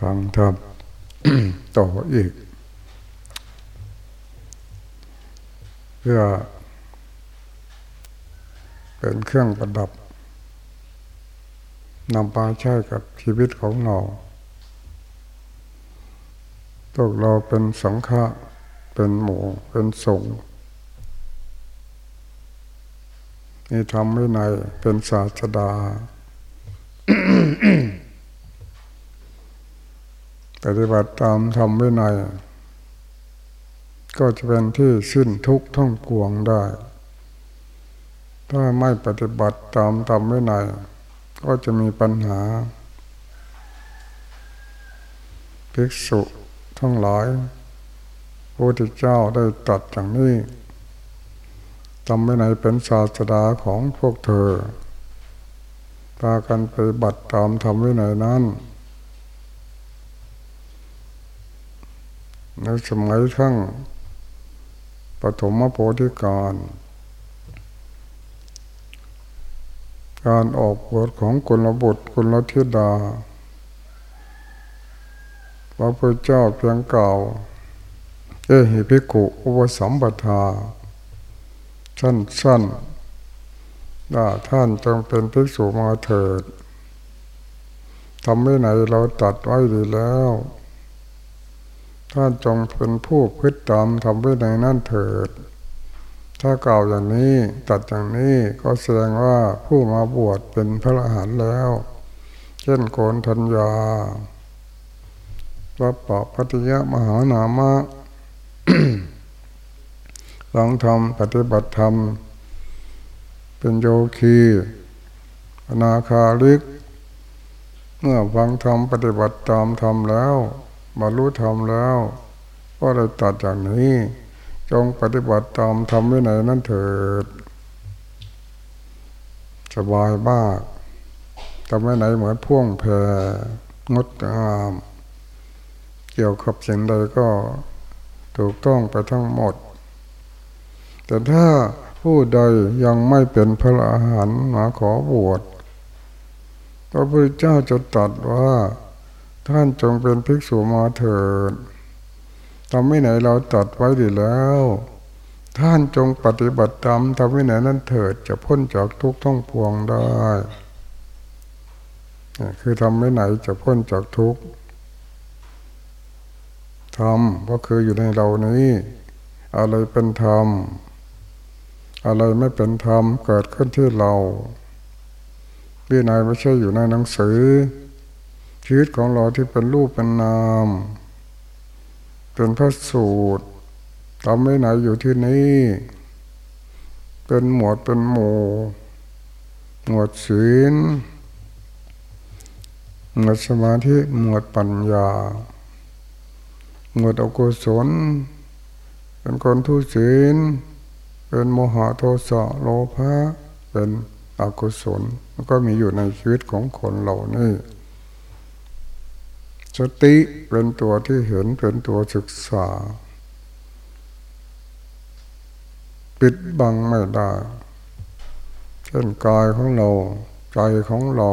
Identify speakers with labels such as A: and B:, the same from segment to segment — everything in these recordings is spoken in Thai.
A: ฟังธรรมต่ออีก เพื่อ เป็นเครื่องประดับนำมาใช้กับชีวิตของเราพวกเราเป็นสังฆะเป็นหมู่เป็นสงฆ์นี่ทำไม่ในเป็นศาสดา ปฏิบัติตามทำไม่ในก็จะเป็นที่สิ้นทุกข์ท่องกวงได้ ถ้าไม่ปฏิบัติตามทำไม่ในก็จะมีปัญหาภิกษุทั้งหลายพระพุทธเจ้าได้ตัดอย่างนี้ทำไม่ไหนเป็นศาสดาของพวกเธอพากันไปบัติตามทำไว้ไหนนั้น ในสมัยทั้งปฐมโพธิการ การออกบทของกุลบุตรกุลธิดา พระพุทธเจ้าเพียงเก่าเอหิภิกุอุปสัมปทา สั้นๆว่าท่านจงเป็นภิกษุมาเถิดทำไม่ไหนเราตัดไว้ดีแล้ว ท่านจงเป็นผู้พึติตามทำไว้ในนั่นเถิด ถ้ากล่าวอย่างนี้ตัดอย่างนี้ก็แสดงว่าผู้มาบวชเป็นพระอรหันต์แล้ว เช่นโกนธัญญาวัปปะพัทยมหานามะลองทำปฏิบัติธรรม เป็นโยคีอนาคาลิก เมื่อฟังธรรมปฏิบัติตามธรรมแล้ว บรรลุธรรมแล้วก็ได้ตัดจากนี้ จงปฏิบัติตามธรรมไว้ไหนนั่นเถิด สบายมากทำไว้ไหนเหมือนพ่วงแพงดงาม เกี่ยวกับสิ่งใดก็ถูกต้องไปทั้งหมด แต่ถ้าผู้ใดยังไม่เป็นพระอรหันต์มาขอบวชพระพุทธเจ้าจะตรัสว่า ท่านจงเป็นภิกษุมาเถิดทำไม่ไหนเราตัดไว้ดีแล้ว ท่านจงปฏิบัติตามทำไม่ไหนนั้นเถิดจะพ้นจากทุกข์ท่องพวงได้ คือทำไม่ไหนจะพ้นจากทุกข์ธรรมก็คืออยู่ในเรานี้ อะไรเป็นธรรม อะไรไม่เป็นธรรมเกิดขึ้นที่เราวินัยไม่ใช่อยู่ในหนังสือ ชีวิตของเราที่เป็นรูปเป็นนามเป็นพระสูตรทำไม่ไหนอยู่ที่นี้ เป็นหมวดเป็นหมู่หมวดศีลหมวดสมาธิหมวดปัญญา หมวดอกุศล เป็นคนทุศีล เป็นโมหะโทสะโลภะเป็นอกุศลมันก็มีอยู่ในชีวิตของคนเหล่านี้ สติเป็นตัวที่เห็นเป็นตัวศึกษา ปิดบังไม่ได้เช่นกายของเรา ใจของเรา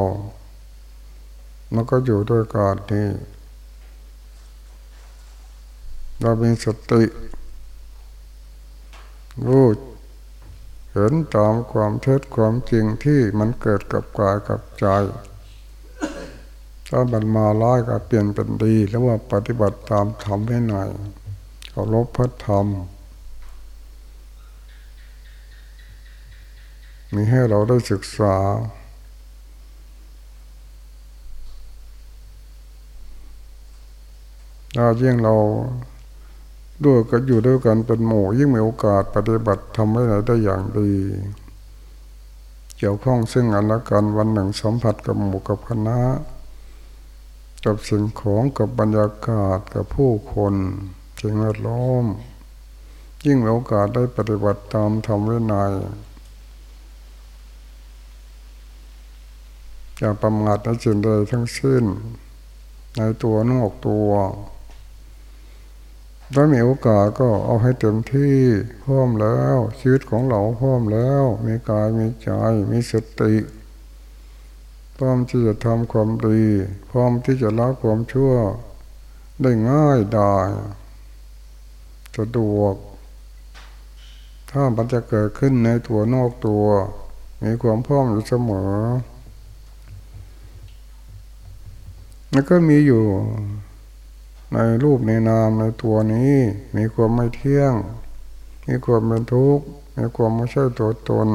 A: มันก็อยู่ด้วยการนี้เรามีสติรู้เห็นตามความเท็จความจริงที่มันเกิดกับกายกับใจ ถ้ามันมาร้ายก็เปลี่ยนเป็นดีแล้วว่าปฏิบัติตามธรรมให้หน่อยเคารพพระธรรมมีให้เราได้ศึกษา ถ้ายิ่งเราด้วยก็อยู่ด้วยกันเป็นหมู่ยิ่งมีโอกาสปฏิบัติทำให้ไหนได้อย่างดี เกี่ยวข้องซึ่งอันละกันวันหนึ่งสัมผัสกับหมู่กับคณะ กับสิ่งของกับบรรยากาศกับผู้คนสิ่งแวดล้อม ยิ่งมีโอกาสได้ปฏิบัติตามทำไว้ในอย่าประมาทในสิ่งใดทั้งสิ้น ในตัวนอกตัวถ้ามีโอกาสก็เอาให้เต็มที่พร้อมแล้ว ชีวิตของเราพร้อมแล้ว มีกายมีใจมีสติ พร้อมที่จะทำความดี พร้อมที่จะละความชั่ว ได้ง่ายได้สะดวก ถ้ามันจะเกิดขึ้นในตัวนอกตัว มีความพร้อมอยู่เสมอ แล้วก็มีอยู่ ในรูปในนามในตัวนี้ มีความไม่เที่ยง มีความเป็นทุกข์ มีความไม่ใช่ตัวตน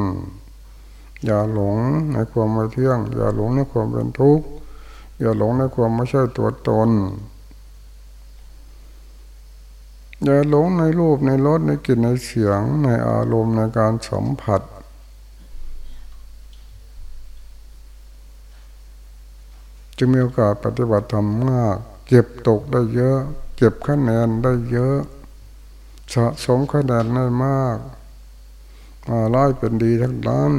A: อย่าหลงในความไม่เที่ยง อย่าหลงในความเป็นทุกข์อย่าหลงในความไม่ใช่ตัวตน อย่าหลงในรูปในรสในกลิ่นในเสียงในอารมณ์ในการสัมผัสจึงมีโอกาสปฏิบัติธรรมมาก เก็บตกได้เยอะ เก็บคะแนนได้เยอะ สะสมคะแนนได้มากมาไล่เป็นดีทั้งนั้น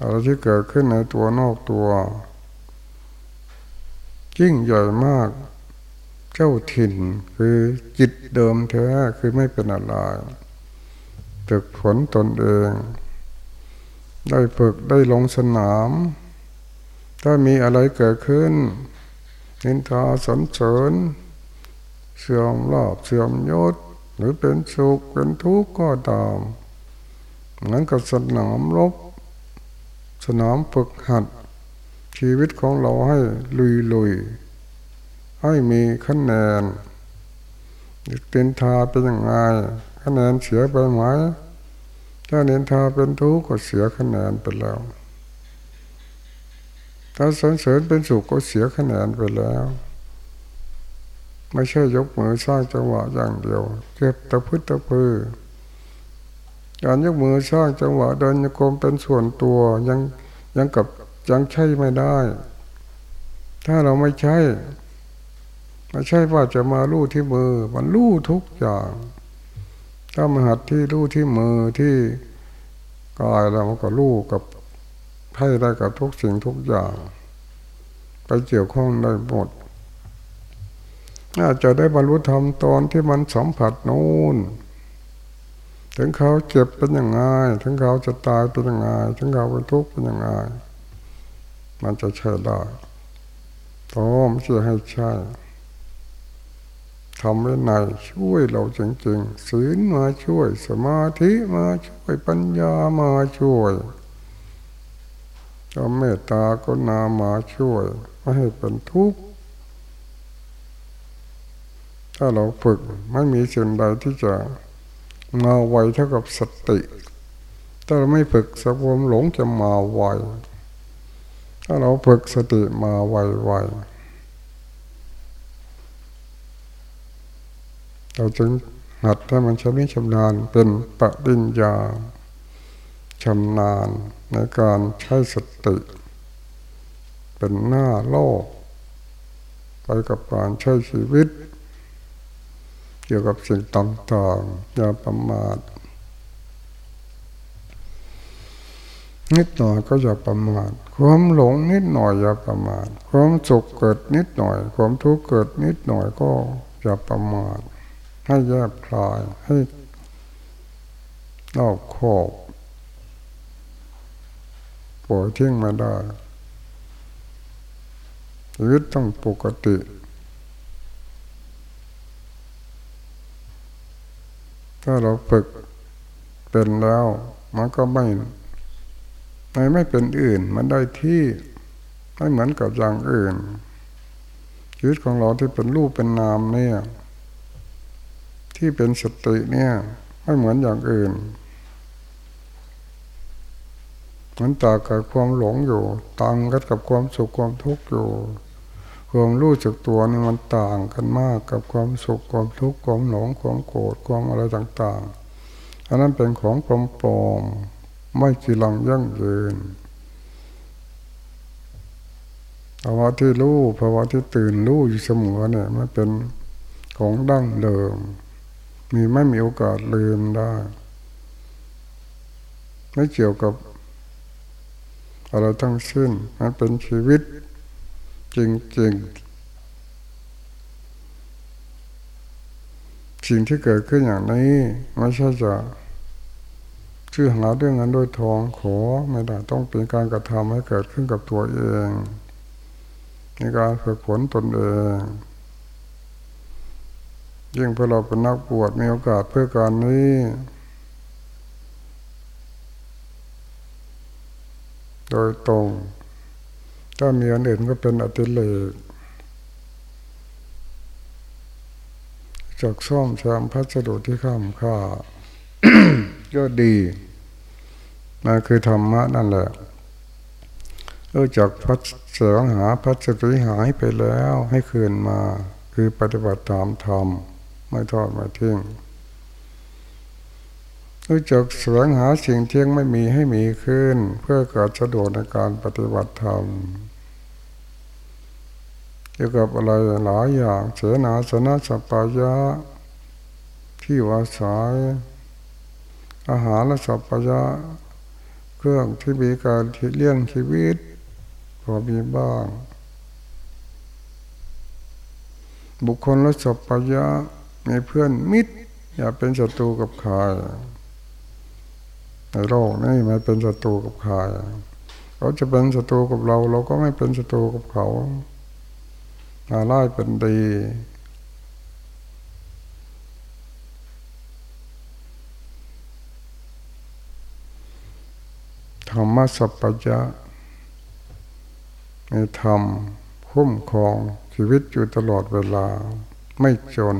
A: อะไรที่เกิดขึ้นในตัวนอกตัวยิ่งใหญ่มาก เจ้าถิ่นคือจิตเดิมแท้คือไม่เป็นอะไรฝึกฝนตนเอง ได้ฝึกได้ลงสนาม ถ้ามีอะไรเกิดขึ้น นินทาสนเสริญเสื่อมลาบเสื่อมยศ หรือเป็นสุขเป็นทุกข์ก็ตามเหมือนกับสนามรบ สนามฝึกหัด ชีวิตของเราให้ลุยลุยให้มีคะแนนเป็นทาเป็นยังไงคะแนนเสียไปไหมถ้าเนินทาเป็นทุกข์ก็เสียคะแนนไปแล้ว ถ้าสรรเสริญเป็นสุขก็เสียคะแนนไปแล้ว ไม่ใช่ยกมือสร้างจังหวะอย่างเดียวเก็บตะพื้นตะพือ การยกมือสร้างจังหวะเดินโยกมเป็นส่วนตัวยังยังกับยังใช่ไม่ได้ ถ้าเราไม่ใช่ไม่ใช่ว่าจะมาลู่ที่มือ มันลู่ทุกอย่าง ถ้ามาหัดที่ลู่ที่มือที่กายเราก็ลู่กับให้ได้กับทุกสิ่งทุกอย่าง ไปเกี่ยวข้องได้หมดอาจจะได้บรรลุธรรมตอนที่มันสัมผัสนู่น ถึงเขาเจ็บเป็นยังไง ถึงเขาจะตายเป็นยังไง ถึงเขาเป็นทุกข์เป็นยังไง มันจะใช่ได้พร้อมจะให้ใช่ทำไว้ในช่วยเราจริงๆศีลมาช่วย สมาธิมาช่วยปัญญามาช่วยก็เมตตาก็นามาช่วยไม่ให้เป็นทุกข์ถ้าเราฝึกไม่มีสิ่งใดที่จะ มาไวเท่ากับสติ ถ้าเราไม่ฝึกสวมหลงจะมาไว ถ้าเราฝึกสติมาไวไวเราจึงหัดให้มันชำนิชำนาญเป็นปฏิญญาชำนาญในการใช้สติ เป็นหน้าโลก ไปกับการใช้ชีวิต เกี่ยวกับสิ่งต่างๆอย่าประมาทนิดหน่อยก็อย่าประมาท ความหลงนิดหน่อยอย่าประมาท ความสุขเกิดนิดหน่อย ความทุกข์เกิดนิดหน่อยก็อย่าประมาท ให้แยบคลายให้นอกขอบปล่อยทิ้งมาได้ชีวิตต้องปกติ ถ้าเราฝึกเป็นแล้ว มันก็ไม่ไม่ไม่เป็นอื่น มันได้ที่ไม่เหมือนกับอย่างอื่นชีวิตของเราที่เป็นรูปเป็นนามเนี่ย ที่เป็นสติเนี่ย ไม่เหมือนอย่างอื่นมันต่างกับความหลงอยู่ต่างกันกับความสุขความทุกข์อยู่ ความรู้จักตัวนี่มันต่างกันมากกับความสุขความทุกข์ความหลงความโกรธความอะไรต่างๆ อันนั้นเป็นของปลอมๆไม่กีรังยั่งยืนภาวะที่รู้ภาวะที่ตื่นรู้อยู่เสมอเนี่ยมันเป็นของดั้งเดิม มีไม่มีโอกาสลืมได้ไม่เกี่ยวกับอะไรทั้งสิ้นมันเป็นชีวิต จริงๆสิ่งที่เกิดขึ้นอย่างนี้ไม่ใช่จะชื่อหาด้วยเงินด้วยทองขอไม่ได้ต้องเป็นการกระทำให้เกิดขึ้นกับตัวเองในการฝึกฝนตนเองยิ่งพอเราเป็นนักบวชมีโอกาสเพื่อการนี้โดยตรง ถ้ามีอันอื่นก็เป็นอติเลกจากซ่อมแซมพัสดุที่ข้ามค่าก็ดีมันคือธรรมะนั่นแหละเออจากพัสเสงหาพัสดุหายไปแล้วให้คืนมา คือปฏิบัติตามธรรมไม่ทอดไม่ทิ้งรู้จักแสวงหาสิ่งเที่ยงไม่มีให้มีขึ้น เพื่อเกิดสะดวกในการปฏิบัติธรรม เกี่ยวกับอะไรหลายอย่างเสนาสนะสัปายะที่วาสายอาหารและสัพพยะเครื่องที่มีการเลี้ยงชีวิตพอมีบ้าง บุคคลและสัพพยะมีเพื่อนมิตร อย่าเป็นศัตรูกับใครในโลกนี้ไม่เป็นศัตรูกับใครเขาจะเป็นศัตรูกับเรา เราก็ไม่เป็นศัตรูกับเขา อาไล่เป็นดี ธรรมสัพพยะในธรรมคุ้มครองชีวิตอยู่ตลอดเวลา ไม่จน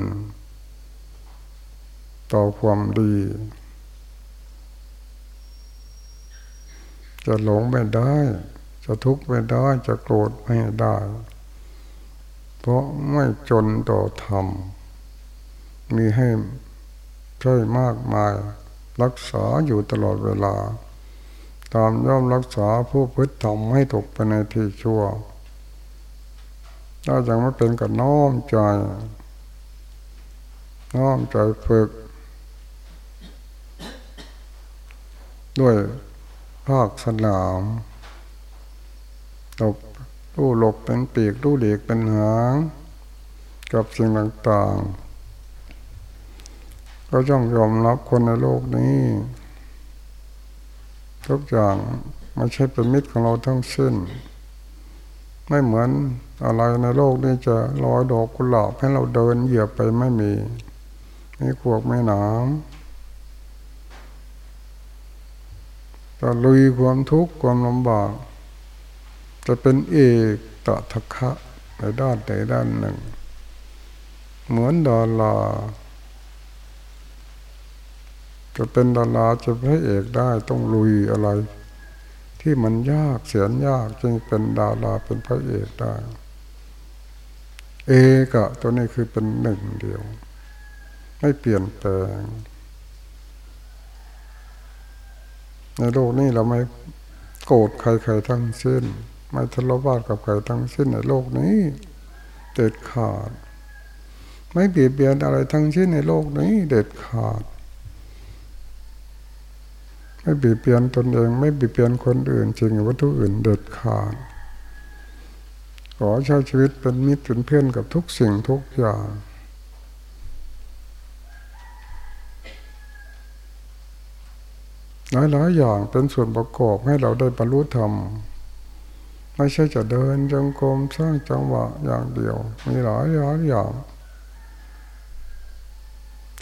A: ต่อความดี จะหลงไม่ได้ จะทุกข์ไม่ได้ จะโกรธไม่ได้ เพราะไม่จนต่อธรรม มีให้ใช่มากมาย รักษาอยู่ตลอดเวลา ตามย่อมรักษาผู้พฤติธรรมให้ตกไปในที่ชั่ว ถ้ายังไม่เป็นกับน้อมใจ น้อมใจฝึก ด้วยภาคสนามตก รู้หลบเป็นปีกรู้เด็กเป็นหาง กับสิ่งต่างๆ ก็ต้องยอมรับคนในโลกนี้ ทุกอย่างไม่ใช่เป็นมิตรของเราทั้งสิ้น ไม่เหมือนอะไรในโลกนี้จะลอยดอกกุหลาบให้เราเดินเหยียบไปไม่มีไม่ขวกไม่หนามจะลุยความทุกข์ความลำบาก จะเป็นเอกตะทะคะในด้านใดด้านหนึ่ง เหมือนดาราจะเป็นดาราจะพระเอกได้ต้องลุยอะไร ที่มันยากเสียนยากจึงเป็นดาราเป็นพระเอกได้ เอกะตัวนี้คือเป็นหนึ่งเดียว ไม่เปลี่ยนแปลง ในโลกนี้เราไม่โกรธใครๆทั้งสิ้น ไม่ทะเลาะวากับใครทั้งสิ้นในโลกนี้เด็ดขาด ไม่เบียดเบียนอะไรทั้งสิ้นในโลกนี้ เด็ดขาด ไม่บีบเบียนตนเอง ไม่บีบเบียนคนอื่นจริงวัตถุอื่น เด็ดขาด ขอใช้ชีวิตเป็นมิตรเป็นเพื่อนกับทุกสิ่งทุกอย่างหลายหลายอย่างเป็นส่วนประกอบให้เราได้บรรลุธรรม ไม่ใช่จะเดินจงกรมสร้างจังหวะอย่างเดียว มีหลายหลายอย่าง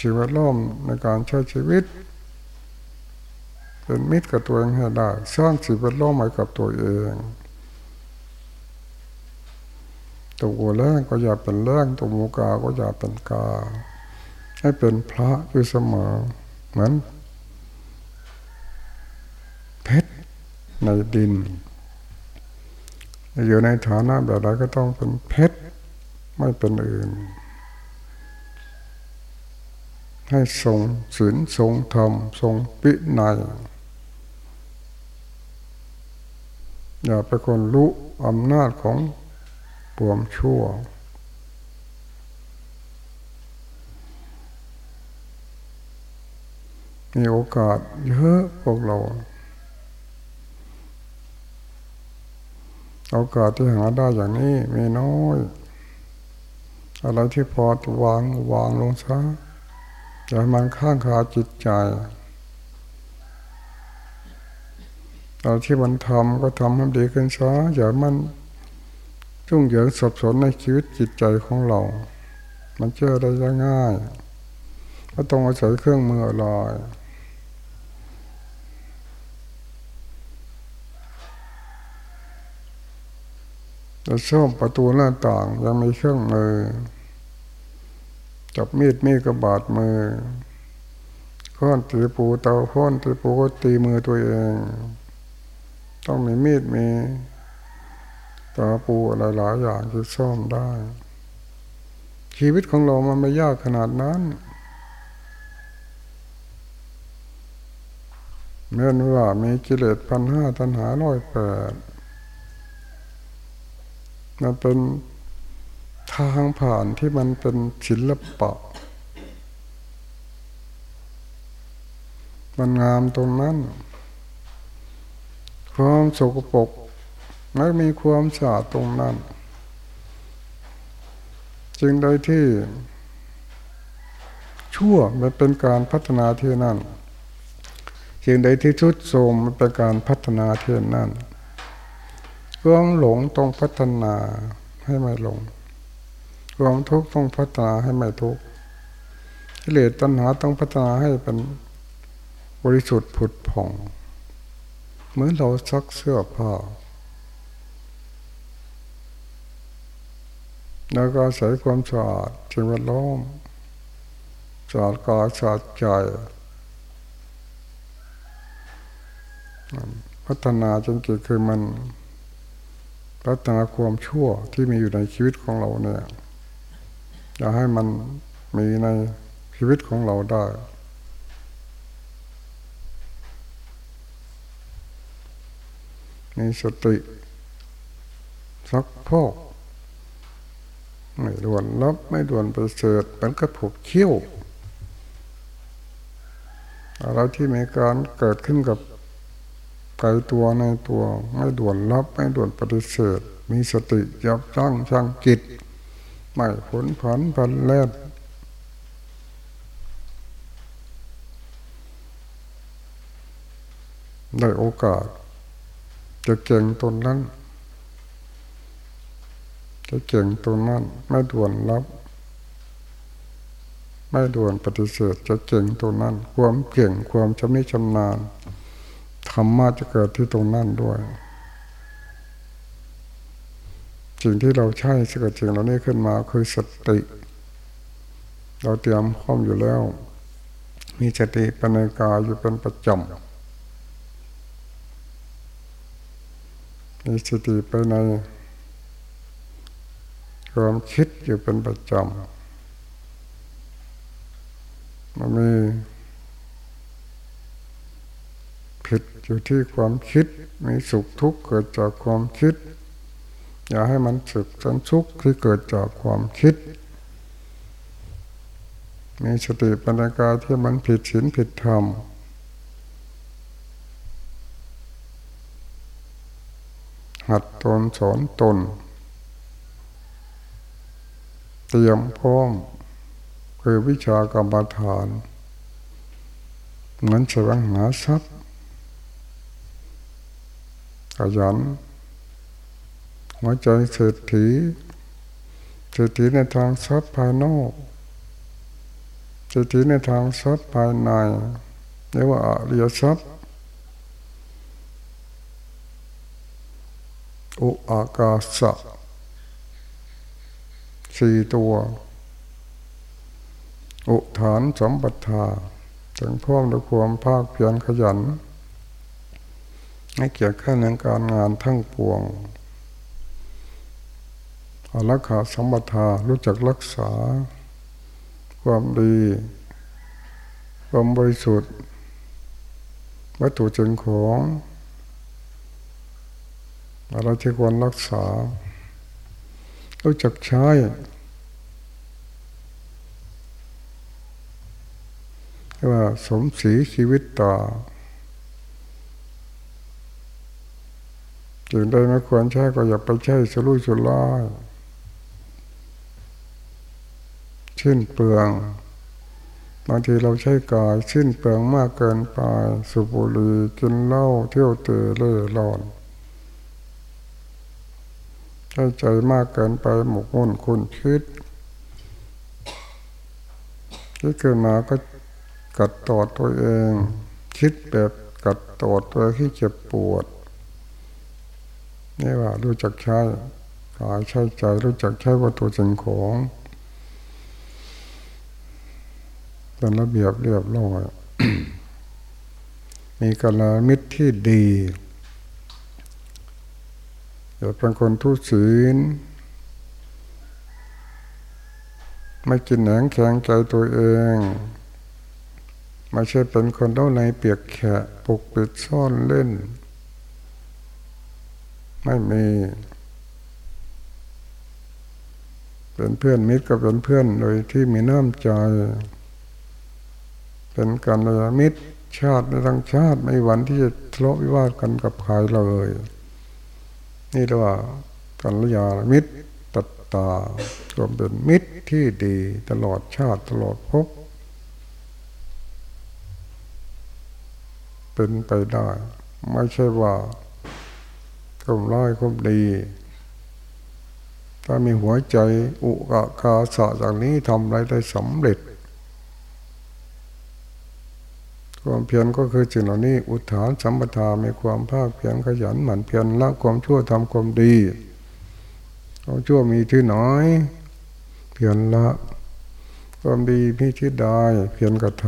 A: ชีวิตล้อมในการใช้ชีวิต เป็นมิตรกับตัวเองให้ได้สร้างสิ่งแวดล้อมใหม่กับตัวเองตัวแรงก็อย่าเป็นแรงตัวมูกาก็อย่าเป็นกา ให้เป็นพระอยู่เสมอเหมือนเพชรในดิน อยู่ในฐานะแบบใดก็ต้องเป็นเพชรไม่เป็นอื่น ให้ทรงศีลทรงธรรมทรงปิในอย่าไปคนรู้อำนาจของปวมชั่ว มีโอกาสเยอะพวกเรา โอกาสที่หาได้อย่างนี้มีน้อย อะไรที่พอวางวางลงซะอย่ามันข้างคาจิตใจตอนที่มันทำก็ทำให้ดีขึ้นซะอย่ามันจุ่งเหยิงสับสนในชีวิตจิตใจของเรา มันเชื่อได้ง่ายก็ต้องอาศัยเครื่องมือลอ จะซ่อมประตูหน้าต่างยังมีเครื่องมือ จับมีดมีดกระบาดมือค้อนตีปูเตาค้อนตีปูก็ตีมือตัวเอง ต้องมีมีดมีตาปูอะไรหลายอย่างที่ซ่อมได้ ชีวิตของเรามันไม่ยากขนาดนั้นเมื่อว่ามีกิเลสพันห้าตัณหาร้อยแปด มันเป็นทางผ่านที่มันเป็นศิลปะ มันงามตรงนั้น ความสกปรกไม่มีความสะอาดตรงนั้น จึงโดยที่ ชั่วมันเป็นการพัฒนาที่นั่นจึงใดที่ทุดโทมมันเป็นการพัฒนาที่นั่น ความหลงต้องพัฒนาให้ไม่หลง ความทุกข์ต้องพัฒนาให้ไม่ทุกข์กิเลสตัณหาต้องพัฒนาให้เป็นบริสุทธิ์ผุดผ่อง เหมือนเราซักเสื้อผ้าแล้วก็ใส่ความสะอาดสิ่งแวดล้อมสะอาดกายสะอาดใจพัฒนาจนเกิดคือมัน พัฒนาความชั่วที่มีอยู่ในชีวิตของเราเนี่ยอยาให้มันมีในชีวิตของเราได้ มีสติสักพอกไม่ด่วนรับไม่ด่วนไปเสดมันก็ผูกเขี้ยวอะไรที่มีการเกิดขึ้นกับ ไกลตัวในตัวไม่ด่วนรับไม่ด่วนปฏิเสธ มีสติยับยั้งชั่งจิตไม่ผลผันพันแลดได้โอกาส จะเก่งตนนั้น จะเก่งตนนั้น ไม่ด่วนรับ ไม่ด่วนปฏิเสธ จะเก่งตนนั้น ความเก่งความชำนิชำนาญ ธรรมะจะเกิดที่ตรงนั้นด้วยสิ่งที่เราใช้สกิดสิ่งเหล่านี้ขึ้นมาคือสติ เราเตรียมพร้อมอยู่แล้ว มีสติปัญญาอยู่เป็นประจำมีสติไปในความคิดอยู่เป็นประจำมันมี ผิดอยู่ที่ความคิดมีสุขทุกข์เกิดจากความคิด อย่าให้มันสุขสันทุกข์ที่เกิดจากความคิด มีสติปัญญาที่มันผิดศีลผิดธรรมหัดตนสอนตน เตรียมพร้อมคือวิชากรรมฐานเหมือนแสวงหาทรัพย์ ขยัน หัวใจเศรษฐีเศรษฐีในทางทรัพย์ภายนอกเศรษฐีในทางทรัพย์ภายในเรียกว่าอริยทรัพย์อุอากาสะสี่ตัว อุฐานสมบัติถึงพร้อมด้วยความภาคเพียรขยัน ให้เกี่ยวข้องในการงานทั้งปวงอารักขาสมบัติรู้จักรักษา ความดี ความบริสุทธิ์ วัตถุจึงของอะไรที่ควรรักษา รู้จักใช้ว่าสมศรีชีวิตต่อ สิ่งใดไม่ควรใช้ก็อย่าไปใช้สลุยสุล่ายชิ้นเปลืองบางทีเราใช้กายสิ้นเปลืองมากเกินไปสุบุรีกินเหล้าเที่ยวเตะเล่ร่อนใช้ใจมากเกินไปหมกมุ่นคุณคิดคิดขึ้นมาก็กัดตอดตัวเอง คิดแบบกัดตอดตัวที่เจ็บปวด นี่ว่ารู้จักใช้กายใช้ใจรู้จักใช้วัตถุสิ่งของเป็นระเบียบเรียบร้อยมีกัลมิตรที่ดีอย่าเป็นคนทุศีลไม่กินแหนงแข็งใจตัวเองไม่ใช่เป็นคนเล่าในเปียกแขะปกปิดซ่อนเล่น ไม่มี เป็นเพื่อนมิตรกับเป็นเพื่อนโดยที่มีน้ำใจ เป็นการระยมิตรชาติในทั้งชาติไม่วันที่จะทะเลาะวิวาทกันกับใครเลย นี่เรียกว่ากัลยาณมิตรตัตตารวมเป็นมิตรที่ดีตลอดชาติตลอดภพเป็นไปได้ ไม่ใช่ว่า คมร้ายคมดี ถ้ามีหัวใจอุกะคาสะจากนี้ทำอะไรได้สำเร็จ ความเพียรก็คือสิ่งเหล่านี้ อุทานสัมปทามีความภาคเพียรขยันหมั่นเพียรละความชั่วทำความดีความชั่วมีที่น้อย เพียรละ ความดีมีที่ได้เพียรกระท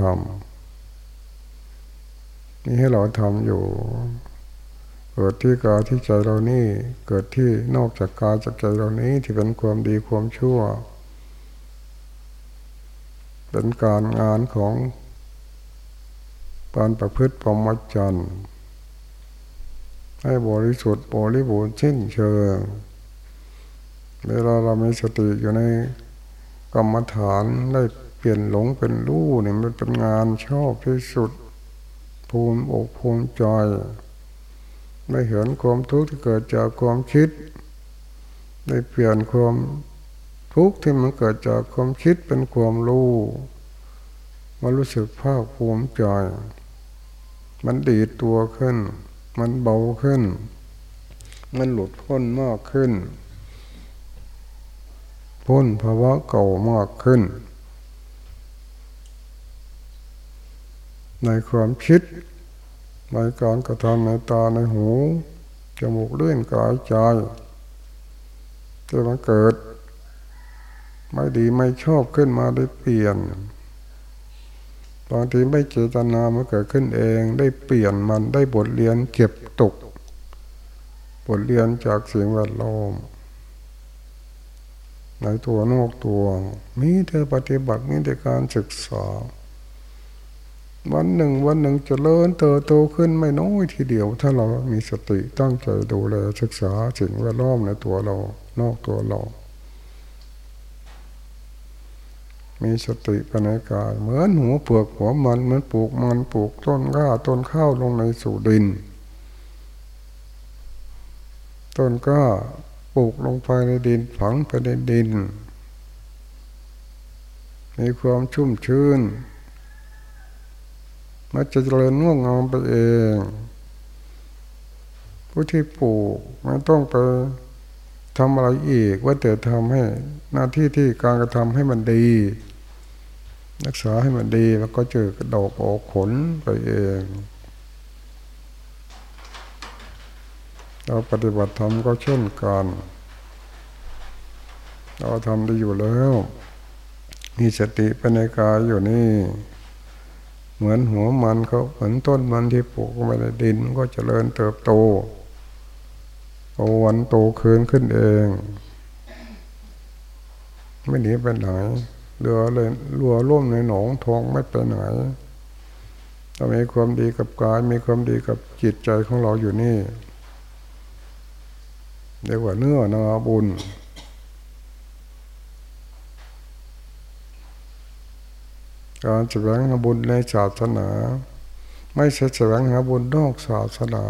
A: ำนี่ให้เราทำอยู่ เกิดที่กายที่ใจเรานี่ เกิดที่นอกจากกายจากใจเรานี้ที่เป็นความดีความชั่ว เป็นการงานของการประพฤติปรมจันทร์ให้บริสุทธิ์บริบูรณ์เช่นเชิงเวลาเรามีสติอยู่ในกรรมฐานได้เปลี่ยนหลงเป็นรู้เนี่ยมันเป็นงานชอบที่สุด ภูมิอกภูมิใจ ได้เห็นความทุกข์ที่เกิดจากความคิด ได้เปลี่ยนความทุกข์ที่มันเกิดจากความคิดเป็นความรู้มันรู้สึกภาคภูมิใจมันดีตัวขึ้น มันเบาขึ้น มันหลุดพ้นมากขึ้น พ้นภาวะเก่ามากขึ้น ในความคิด ในการกระทำในตาในหู จมูกเลื่อนกายใจจะมาเกิด ไม่ดีไม่ชอบขึ้นมาได้เปลี่ยนบางทีไม่เจตนามันเกิดขึ้นเองได้เปลี่ยนมันได้บทเรียนเก็บตก บทเรียนจากเสิ่งแวดล้อมในตัวนอกตัว มีแต่ปฏิบัติมีแต่การศึกษา วันหนึ่งวันหนึ่งจะเลิ่นเติบโตขึ้นไม่น้อยทีเดียว ถ้าเรามีสติตั้งใจดูแลศึกษาสิ่งแวดล้อมในตัวเรา นอกตัวเรา มีสติปัญญากายเหมือนหัวเปลือกหัวมันเหมือนปลูกมันปลูกต้นข้าต้นข้าวลงในสู่ดิน ต้นก้าปลูกลงไปในดินฝังไปในดิน มีความชุ่มชื้น มันจะเจริญงอกงามไปเอง ผู้ที่ปลูกไม่ต้องไปทำอะไรอีก ว่าแต่ทำให้หน้าที่ที่การกระทำให้มันดี รักษาให้มันดีมันก็เจอกระดอกออกผลไปเอง เราปฏิบัติธรรมก็เช่นกันเราทำได้อยู่แล้ว มีสติปัญญากายอยู่นี่ เหมือนหัวมันเขาเหมือนต้นมันที่ปลูกไว้ในดินก็เจริญเติบโตโตวันโตคืนขึ้นเอง ไม่หนีไปไหนเรือเลยรัวร่มในหนองทองไม่ไปไหนเรามีความดีกับกายมีความดีกับจิตใจของเราอยู่นี่เรียกว่าเนื้อนาบุญ การแสวงหาบุญในศาสนา ไม่ใช่แสวงหาบุญนอกศาสนา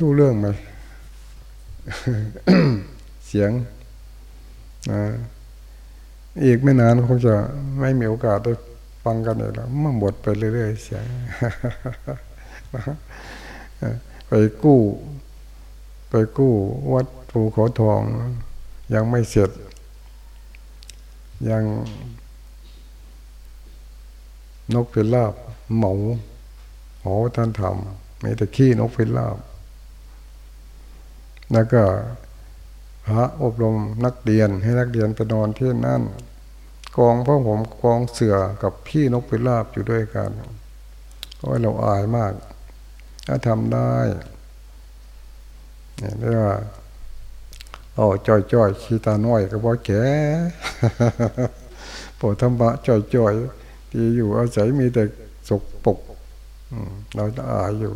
A: ดูเรื่องไหมเสียงนะอีกไม่นานคงจะไม่มีโอกาสได้ฟังกันเลยแล้วมันหมดไปเรื่อยๆเสียงไปกู้ ไปกู้วัดภูเขาทอง ยังไม่เสร็จ ยังนกพิราบหมูหอท่านทำมีแต่ขี้นกพิราบ แล้วก็พระอบรมนักเรียนให้นักเรียนไปนอนที่นั่น กองพ่อผมกองเสือกับพี่นกพิราบอยู่ด้วยกันก็เราอายมาก ถ้าทำได้เนี่ยเรียกว่า โอ้จอยจอยขีตาน้อยก็บอกแก่ปวดธรรมะจ่อยจอยที่อยู่อาศัยมีแต่สกปกเราจะอายอยู่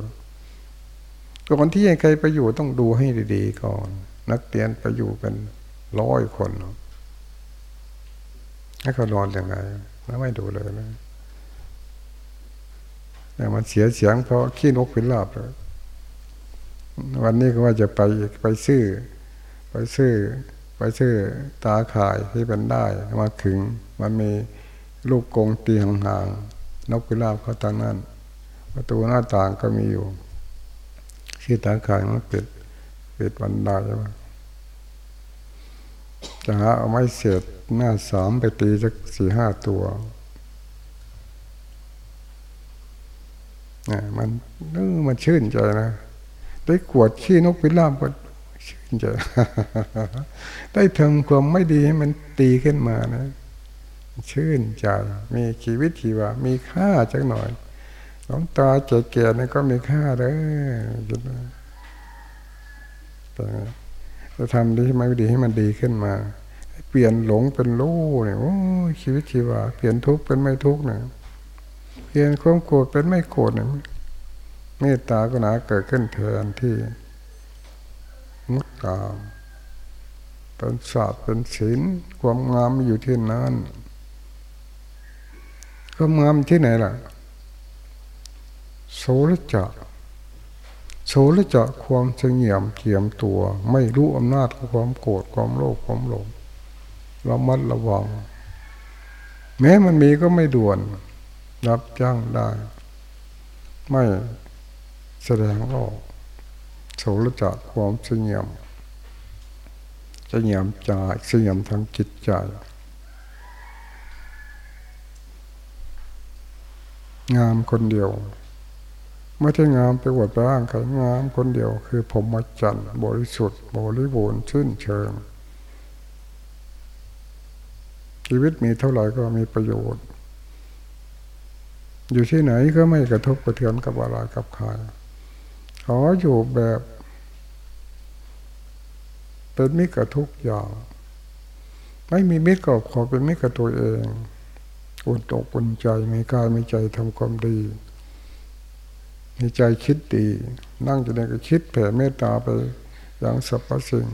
A: ก่อนที่ใครไปอยู่ต้องดูให้ดีๆก่อน นักเรียนไปอยู่กันร้อยคนให้เขานอนยังไงแล้วไม่ดูเลยนะแต่มันเสียเสียงเพราะขี้นกพิราบเลยวันนี้ก็ว่าจะไปไปซื้อ ไปซื้อ ไปซื้อตาข่ายที่เป็นได้มาถึง มันมีลูกกงตีห่างๆนกพิราบเขาตั้งนั้น ประตูหน้าต่างก็มีอยู่ที่ตาข่ายมันปิดปิดวันได้ใช่ไหมจะหาเอาไม้เศษหน้าสามไปตีสักสี่ห้าตัวนี่มันนึกมันชื่นใจนะ ได้ขวดขี้นกพิราบก็ ชื่นใจได้ทำความไม่ดีให้มันตีขึ้นมานะชื่นใจมีชีวิตชีวา มีค่าจักหน่อยหลวงตาเจ๋ๆนี่ก็มีค่าเด้อจะทำดีให้มันดีให้มันดีขึ้นมา เปลี่ยนหลงเป็นรู้เนี่ยโอ้ชีวิตชีวา เปลี่ยนทุกข์เป็นไม่ทุกข์เนี่ยเปลี่ยนความโกรธเป็นไม่โกรธเนี่ยเมตตาก็หนาเกิดขึ้นแทนที่ งดงามเป็นศาสตร์เป็นศีลความงามอยู่ที่นั้นความงามที่ไหนล่ะโสรจะโสรจะความเฉียมเกียมตัว ไม่รู้อำนาจของความโกรธความโลภความหลงระมัดระวัง แม้มันมีก็ไม่ด่วน รับจ้างได้ ไม่แสดงออก โสรจะความเฉียมเฉียมใจเฉียมทางจิตใจ งามคนเดียวไม่ใช่งามไปอวดร่างใครงามคนเดียวคือผมมจันต์บริสุทธิ์บริบูรณ์ชื่นเชิง ชีวิตมีเท่าไหร่ก็มีประโยชน์ อยู่ที่ไหนก็ไม่กระทบกระเทือนกับอะไรกับใคร ขออยู่แบบ เป็นมิตรกับทุกอย่าง ไม่มีมิตรก็ขอเป็นมิตรกับตัวเองอุ่นตกอุ่นใจมีกายมีใจทำความดี มีใจคิดดี นั่งอยู่ในก็คิดแผ่เมตตาไปอย่างสรรพสิ่ง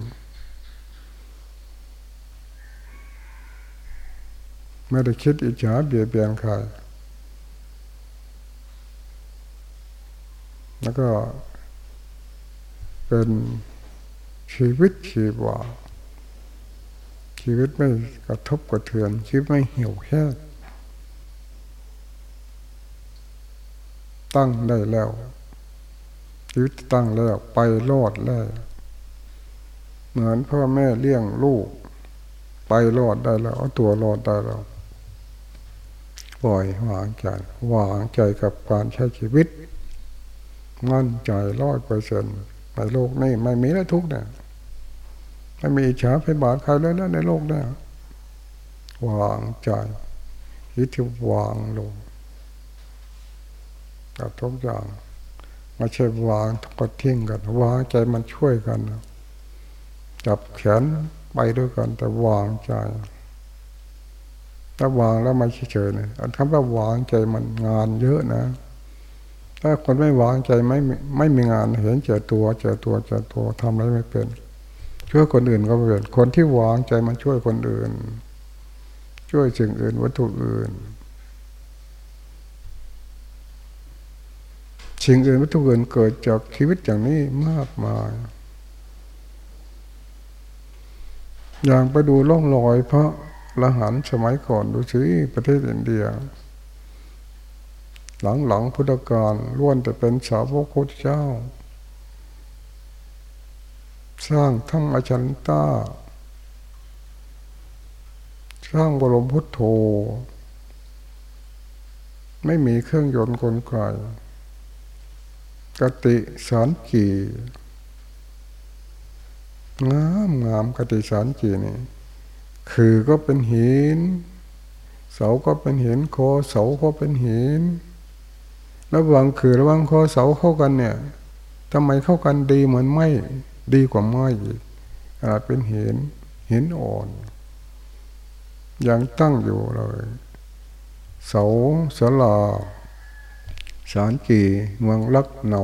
A: ไม่ได้คิดอิจฉาเบียดเบียนใครแล้วก็ เป็นชีวิตชีวา ชีวิตไม่กระทบกระเทือน ชีวิตไม่เหี่ยวแห้งตั้งได้แล้วชีวิตตั้งแล้วไปรอดแล้วเหมือนพ่อแม่เลี้ยงลูก ไปรอดได้แล้วเอาตัวรอดได้แล้วปล่อยวางใจวางใจกับการใช้ชีวิต มั่นใจร้อยเปอร์เซ็นต์ ในโลกนี้ไม่มีแล้วทุกเนี่ยไม่มีฉาไปบาดใครแล้วในโลกนี้วางใจคิดที่วางลงกับทุกอย่างไม่ใช่วางก็ทิ้งกันวางใจมันช่วยกันจับแขนไปด้วยกัน แต่วางใจถ้าวางแล้วไม่เฉยๆเนี่ยคำว่าวางใจมันงานเยอะนะ ถ้าคนไม่วางใจไม่ไม่มีงานเห็นเจอตัวเจอตัวเจอตัวทำอะไรไม่เป็น ช่วยคนอื่นก็ไม่เป็นคนที่วางใจมันช่วยคนอื่น ช่วยสิ่งอื่นวัตถุอื่นสิ่งอื่นวัตถุอื่นเกิดจากชีวิตอย่างนี้มากมาย อย่างไปดูล่องรอยพระละหันสมัยก่อนดูสิประเทศอินเดีย หลังหลังพุทธกาลล้วนจะเป็นสาวกพุทธเจ้า สร้างทั้งอาจารย์ต้า สร้างบรมพุทโธ ไม่มีเครื่องยนต์กลไกกติสารกีงามงามกติสารกีนี่คือก็เป็นหิน เสาก็เป็นหินโคเสาก็เป็นหิน ระว่างคือระว่างโคเสาเข้ากันเนี่ยทำไมเข้ากันดีเหมือนไม่ดีกว่าไม้อีกอาจเป็นเหินเหินอ่อน ยังตั้งอยู่เลย เสาสลาสารกีเมืองลักเนา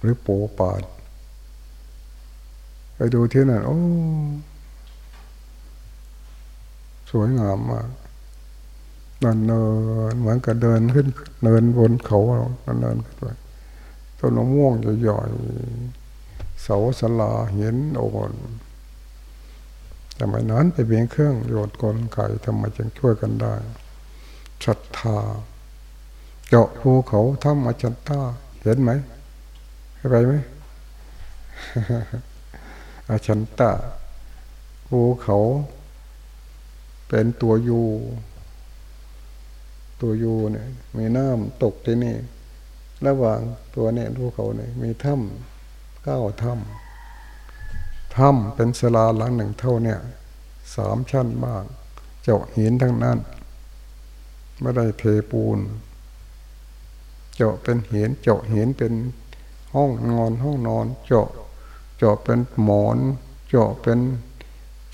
A: หรือโปปาดไปดูที่นั่นโอ้ สวยงามมาก เดินเนินเหมือนกับเดินขึ้น เนินบนเขาเราเนินขึ้นไปต้นมะม่วงใหญ่ๆเสาสลาเห็นโอนแต่ไม่นั้นไปเบียงเครื่องโยนกลไกทำไมจึงช่วยกันได้ศรัทธาเจาะภูเขาทำอาจันตาเห็นไหมไปไหมอาชันตาภูเขา เป็นตัวยู ตัวยูเนี่ย มีน้ำตกที่นี่ ระหว่างตัวเนี่ยภูเขาเนี่ยมีถ้ำเก้าถ้ำถ้ำเป็นสลาหลังหนึ่งเท่าเนี่ยสามชั้นมากเจาะหินทั้งนั้นไม่ได้เทปูน เจาะเป็นหินเจาะหินเป็นห้องนอนห้องนอน เจาะเจาะเป็นหมอน เจาะเป็น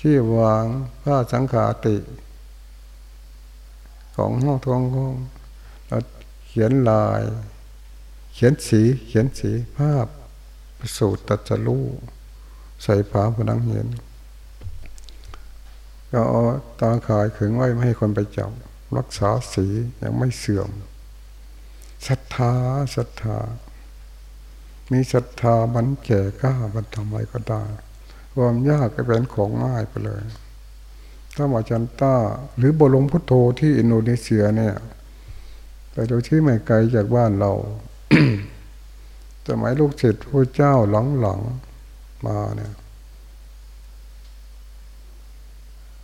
A: ที่วางผ้าสังขาติ ของห้องทองห้องแล้วเขียนลาย เขียนสีเขียนสีภาพสูตรตัดจลูใส่ผาผนังเห็นก็เอาตาขายขึงไว้ไม่ให้คนไปจับรักษาสียังไม่เสื่อมศรัทธาศรัทธา มีศรัทธามันแก่กล้ามันทำอะไรก็ได้ความยากก็เป็นของง่ายไปเลย ถ้ามาจันต้า หรือบรมพุทโธที่อินโดนีเซียเนี่ย ไปดูที่ไม่ไกลจากบ้านเราสมัยลูกศิษย์พระเจ้าหลังๆมาเนี่ย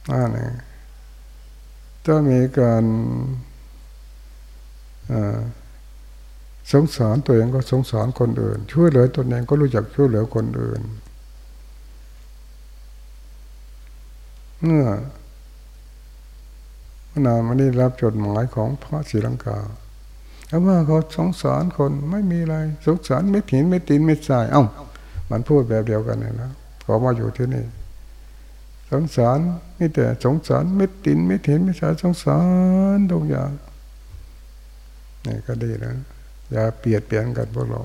A: นั่นเองถ้ามีการสงสารตัวเองก็สงสารคนอื่น ช่วยเหลือตัวเองก็รู้จักช่วยเหลือคนอื่นเมื่อ นานมานี้รับจดหมายของพระศรีลังกาแล้วว่าเขาสงสารคนไม่มีอะไรสงสารไม่หินไม่ตีนไม่ทราย เอ้า มันพูดแบบเดียวกันเลยนะขอมาอยู่ที่นี่สงสารไม่แต่สงสารไม่ตินไม่เห็นไม่สายสงสารทุกอย่างนี่ก็ดีนะอย่าเปลี่ยนเปลี่ยนกันพวกเรา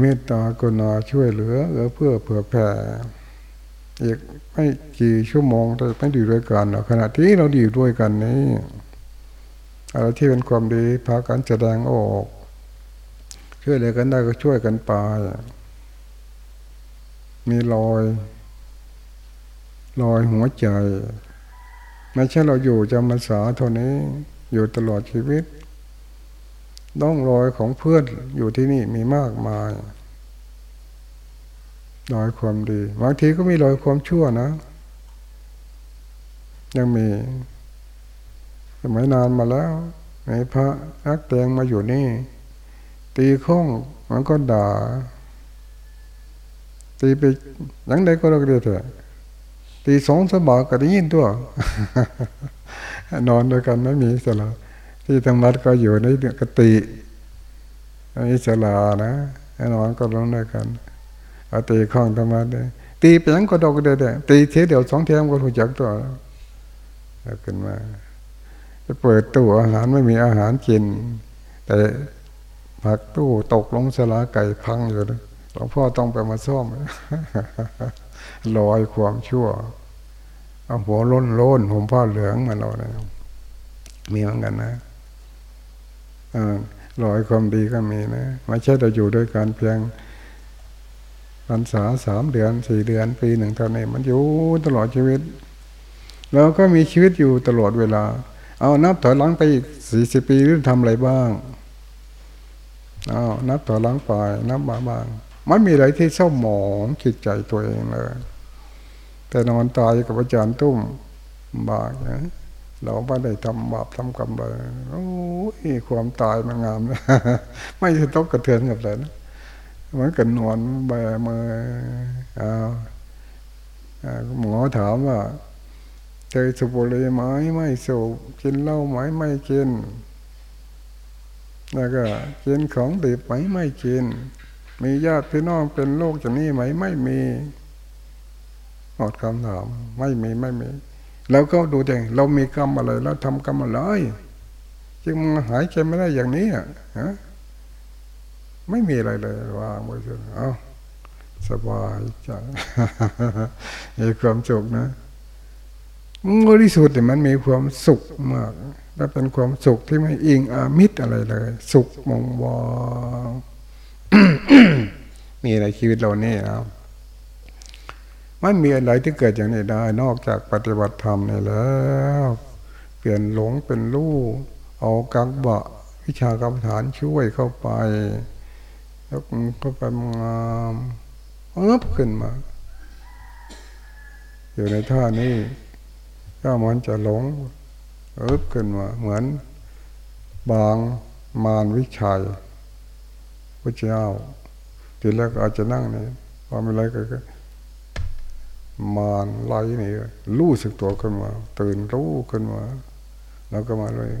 A: เมตตากรุณาช่วยเหลือเออเพื่อเผื่อแผ่ อีกไม่กี่ชั่วโมงเราไม่ดีด้วยกันขณะที่เราดีด้วยกันนี้อะไรที่เป็นความดีพากันแสดงออก ช่วยเหลือกันได้ก็ช่วยกันไปมีรอยรอยหัวใจไม่ใช่เราอยู่จำพรรษาเท่านี้อยู่ตลอดชีวิตต้องรอยของเพื่อนอยู่ที่นี่มีมากมาย รอยความดีบางทีก็มีรอยความชั่วนะ ยังมีสมัยนานมาแล้วมีพระนักแตงมาอยู่นี่ ตีข้องมันก็ด่า ตีไปยังไดก็เรียกเถอะตีสองสบาก็ได้ยินตัวนอนด้วยกันไม่มีสลาที่ธรรมัดก็อยู่ในกติอิสลานะนอนก็ลงด้วยกัน ตีข้องธรรมะได้ตีเปียงก็ดอกเด็ดตีเทเดียวสองเทียมก็รู้จักตัวแล้วขึ้นมาจะเปิดตู้อาหารไม่มีอาหารกิน แต่ผักตู้ตกลงสลาไก่พังอยู่หลวงพ่อต้องไปมาซ่อมลอยความชั่วเอาหัวล้นโล้นผมผ้าเหลืองมาเราเนี่ยมีเหมือนกันนะลอยความดีก็มีนะไม่ใช่เราอยู่ด้วยกันเพียง รรษาสามเดือนสี่เดือน ปีหนึ่งเท่านี้มันอยู่ตลอดชีวิตเราก็มีชีวิตอยู่ตลอดเวลา เอานับถอยหลังไปอีกสี่สิบปีหรือทำอะไรบ้างเอานับถอยหลังไปนับมาบ้างมันมีอะไรที่เศร้าหมองจิตใจตัวเองเลยแต่นอนตายกับอาจารย์ตุ้มบากนะเราไม่ได้ทำบาปทำกรรมเลยโอ้ยความตายมันงามนะไม่สะทกกระเทือนกับเลยนะ เหมือนกันนอนแบมือเอาหมอถามว่าเคยสูบบุหรี่ไหมไม่สูบกินเหล้าไหมไม่กิน แล้วก็กินของดิบไหมไม่กิน มีญาติพี่น้องเป็นโรคอย่างนี้ไหมไม่มีหมดคำถามไม่มีไม่มี แล้วก็ดูเองเรามีกรรมอะไร แล้วทำกรรมอะไรจึงหายใจไม่ได้อย่างนี้อะฮะ ไม่มีอะไรเลยวางไว้เถอะเอาสบายใจมีความสุขนะบริสุทธิ์มันมีความสุขมากและเป็นความสุขที่ไม่อิงอามิตรอะไรเลย สุขมงบอมีในชีวิตเราเนี่นะมันมีอะไรที่เกิดอย่างนี้ได้ นอกจากปฏิบัติธรรมนี่แล้ว เปลี่ยนหลงเป็นรู้เอากังบะ วิชากรรมฐานช่วยเข้าไป แล้วก็ไปงามเอิบขึ้นมา อยู่ในท่านี้ถ้ามันจะหลงเอิบขึ้นมาเหมือนบางมารวิชัยพระเจ้าทีแรกอาจจะนั่งนี่พอไม่ไรก็มารไล่นี่รู้สึกตัวขึ้นมา ตื่นรู้ขึ้นมา แล้วก็มาเลย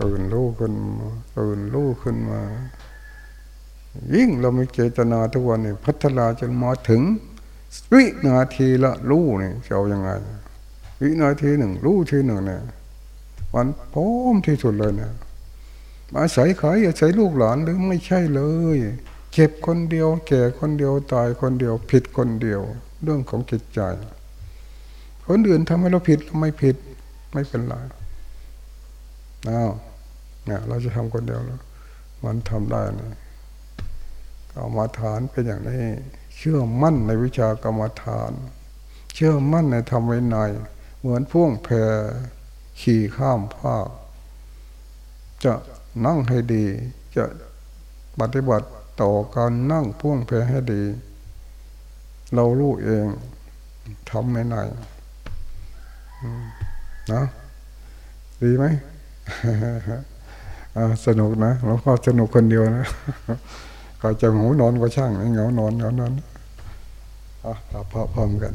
A: ตื่นรู้ขึ้นมาตื่นรู้ขึ้นมา ยิ่งเรามีเจตนาทุกวันนี่พัฒนาจนมาถึง วินาทีละรู้นี่จะเอาอยัางไง วินาทีหนึ่งรู้ทีหนึ่งเนี่ยมันพร้อมที่สุดเลยเนี่ยอาศัยใครอาศัยลูกหลานหรือไม่ใช่เลยเจ็บคนเดียว แก่คนเดียวตายคนเดียว ผิดคนเดียว เรื่องของจิตใจ คนอื่นทำให้เราผิดเราไม่ผิดไม่เป็นไรอ้าวเนี่ยเราจะทำคนเดียวแล้ว มันทำได้นะ กรรมฐานเป็นอย่างนี้ เชื่อมั่นในวิชากรรมฐาน เชื่อมั่นในธรรมวินัยเหมือนพ่วงแพขี่ข้ามภาค จะนั่งให้ดี จะปฏิบัติต่อการนั่งพ่วงแพให้ดี เรารู้เองทำไม่ไหนนะดีไหมสนุกนะหลวงพ่อสนุกคนเดียวนะ ก็จะหงนอนก็ช่างเหงานอนเหงานอนอะพร้อมกัน